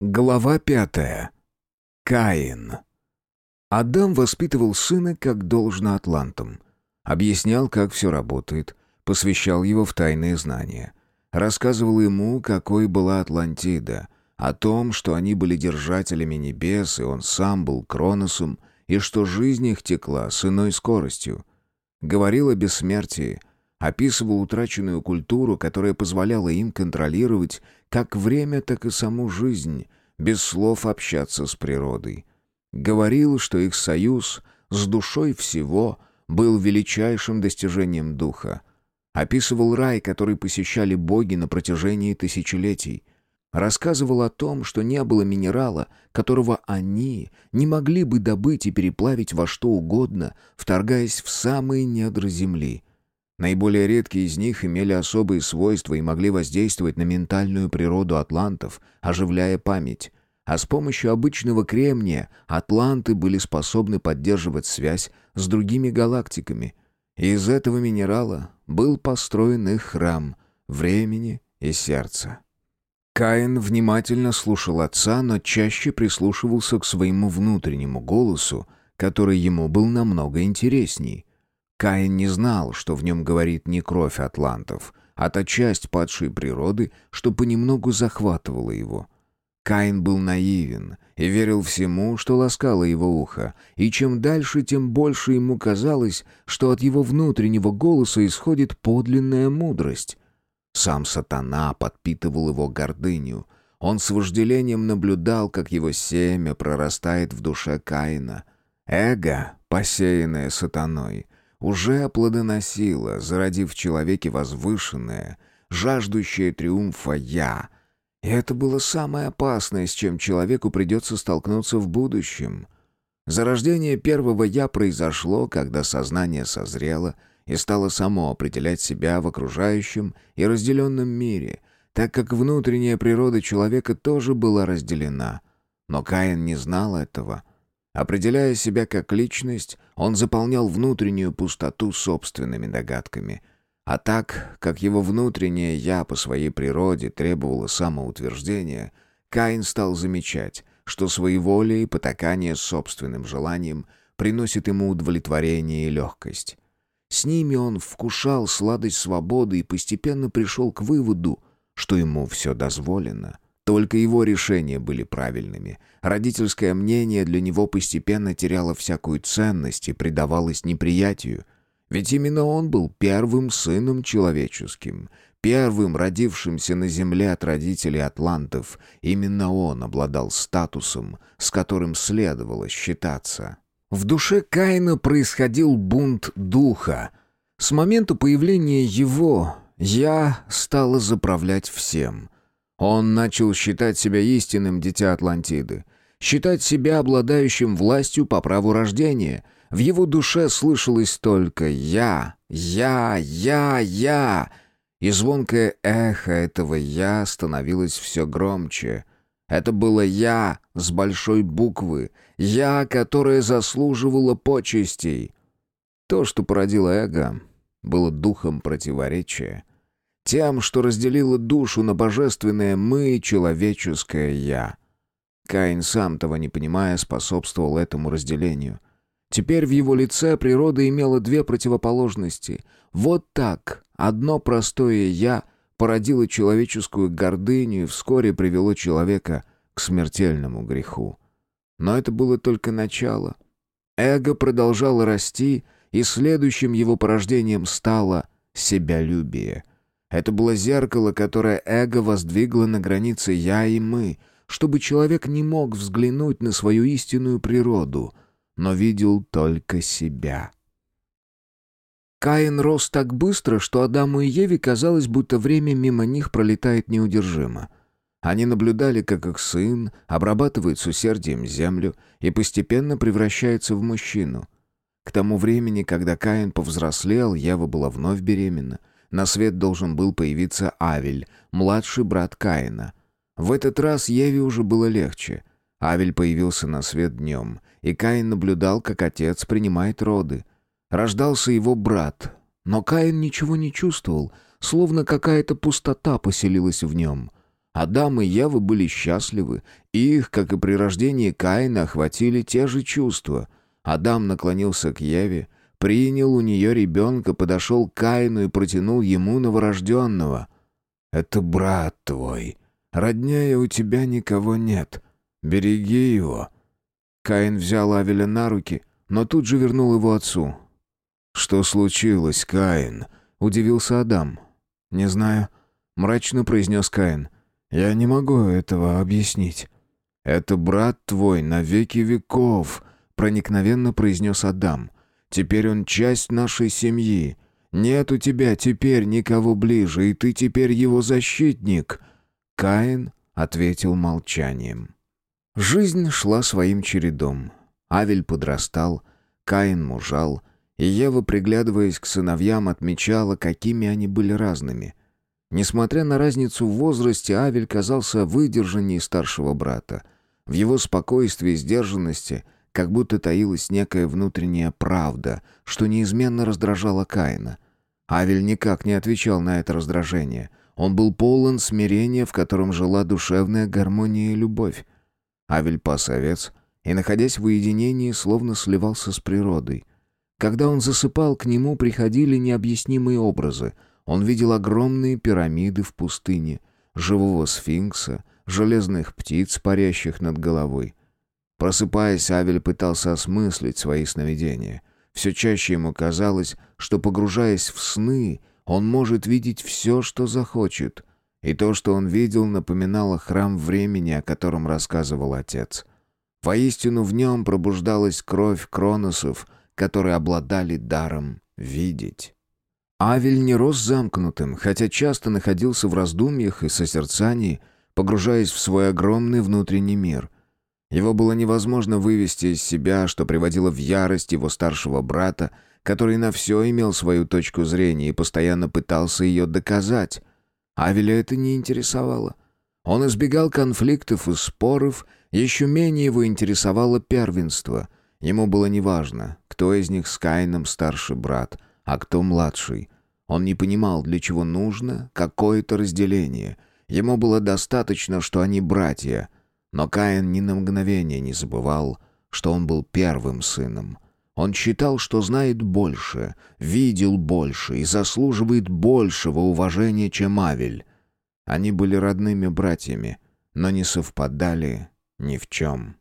Глава пятая. Каин. Адам воспитывал сына как должно атлантам. Объяснял, как все работает, посвящал его в тайные знания. Рассказывал ему, какой была Атлантида, о том, что они были держателями небес, и он сам был Кроносом, и что жизнь их текла с иной скоростью. Говорил о бессмертии, описывал утраченную культуру, которая позволяла им контролировать как время, так и саму жизнь, без слов общаться с природой. Говорил, что их союз с душой всего был величайшим достижением духа. Описывал рай, который посещали боги на протяжении тысячелетий. Рассказывал о том, что не было минерала, которого они не могли бы добыть и переплавить во что угодно, вторгаясь в самые недра земли — Наиболее редкие из них имели особые свойства и могли воздействовать на ментальную природу атлантов, оживляя память. А с помощью обычного кремния атланты были способны поддерживать связь с другими галактиками. И из этого минерала был построен их храм времени и сердца. Каин внимательно слушал отца, но чаще прислушивался к своему внутреннему голосу, который ему был намного интересней. Каин не знал, что в нем говорит не кровь атлантов, а та часть падшей природы, что понемногу захватывала его. Каин был наивен и верил всему, что ласкало его ухо, и чем дальше, тем больше ему казалось, что от его внутреннего голоса исходит подлинная мудрость. Сам сатана подпитывал его гордыню. Он с вожделением наблюдал, как его семя прорастает в душе Каина. Эго, посеянное сатаной — уже оплодоносила, зародив в человеке возвышенное, жаждущее триумфа «я». И это было самое опасное, с чем человеку придется столкнуться в будущем. Зарождение первого «я» произошло, когда сознание созрело и стало само определять себя в окружающем и разделенном мире, так как внутренняя природа человека тоже была разделена. Но Каин не знал этого — Определяя себя как личность, он заполнял внутреннюю пустоту собственными догадками. А так, как его внутреннее «я» по своей природе требовало самоутверждения, Каин стал замечать, что своеволие и потакание собственным желанием приносит ему удовлетворение и легкость. С ними он вкушал сладость свободы и постепенно пришел к выводу, что ему все дозволено — только его решения были правильными. Родительское мнение для него постепенно теряло всякую ценность и предавалось неприятию. Ведь именно он был первым сыном человеческим, первым родившимся на земле от родителей атлантов. Именно он обладал статусом, с которым следовало считаться. В душе Каина происходил бунт духа. С момента появления его «я» стала заправлять всем — он начал считать себя истинным дитя Атлантиды, считать себя обладающим властью по праву рождения. В его душе слышалось только «я», «я», «я», «я», и звонкое эхо этого «я» становилось все громче. Это было «я» с большой буквы, «я», которое заслуживало почестей. То, что породило эго, было духом противоречия — тем, что разделило душу на божественное «мы» и человеческое «я». Каин, сам того не понимая, способствовал этому разделению. Теперь в его лице природа имела две противоположности. Вот так одно простое «я» породило человеческую гордыню и вскоре привело человека к смертельному греху. Но это было только начало. Эго продолжало расти, и следующим его порождением стало себялюбие — это было зеркало, которое эго воздвигло на границе «я» и «мы», чтобы человек не мог взглянуть на свою истинную природу, но видел только себя. Каин рос так быстро, что Адаму и Еве казалось, будто время мимо них пролетает неудержимо. Они наблюдали, как их сын обрабатывает с усердием землю и постепенно превращается в мужчину. К тому времени, когда Каин повзрослел, Ева была вновь беременна. На свет должен был появиться Авель, младший брат Каина. В этот раз Еве уже было легче. Авель появился на свет днем, и Каин наблюдал, как отец принимает роды. Рождался его брат, но Каин ничего не чувствовал, словно какая-то пустота поселилась в нем. Адам и Ева были счастливы, и их, как и при рождении Каина, охватили те же чувства. Адам наклонился к Еве, принял у нее ребенка, подошел к Каину и протянул ему новорожденного. «Это брат твой. Родняя у тебя никого нет. Береги его». Каин взял Авеля на руки, но тут же вернул его отцу. «Что случилось, Каин?» — удивился Адам. «Не знаю», — мрачно произнес Каин. «Я не могу этого объяснить». «Это брат твой на веки веков», — проникновенно произнес Адам. «Теперь он часть нашей семьи. Нет у тебя теперь никого ближе, и ты теперь его защитник». Каин ответил молчанием. Жизнь шла своим чередом. Авель подрастал, Каин мужал, и Ева, приглядываясь к сыновьям, отмечала, какими они были разными. Несмотря на разницу в возрасте, Авель казался выдержаннее старшего брата. В его спокойствии и сдержанности как будто таилась некая внутренняя правда, что неизменно раздражало Каина. Авель никак не отвечал на это раздражение. Он был полон смирения, в котором жила душевная гармония и любовь. Авель пас овец и, находясь в уединении, словно сливался с природой. Когда он засыпал, к нему приходили необъяснимые образы. Он видел огромные пирамиды в пустыне, живого сфинкса, железных птиц, парящих над головой. Просыпаясь, Авель пытался осмыслить свои сновидения. Все чаще ему казалось, что, погружаясь в сны, он может видеть все, что захочет. И то, что он видел, напоминало храм времени, о котором рассказывал отец. Воистину в нем пробуждалась кровь кроносов — которые обладали даром видеть. Авель не рос замкнутым, хотя часто находился в раздумьях и созерцании, погружаясь в свой огромный внутренний мир. Его было невозможно вывести из себя, что приводило в ярость его старшего брата, который на все имел свою точку зрения и постоянно пытался ее доказать. Авеля это не интересовало. Он избегал конфликтов и споров, еще менее его интересовало первенство — Ему было неважно, кто из них с Каином старший брат, а кто младший. Он не понимал, для чего нужно какое-то разделение. Ему было достаточно, что они братья. Но Каин ни на мгновение не забывал, что он был первым сыном. Он считал, что знает больше, видел больше и заслуживает большего уважения, чем Авель. Они были родными братьями, но не совпадали ни в чем.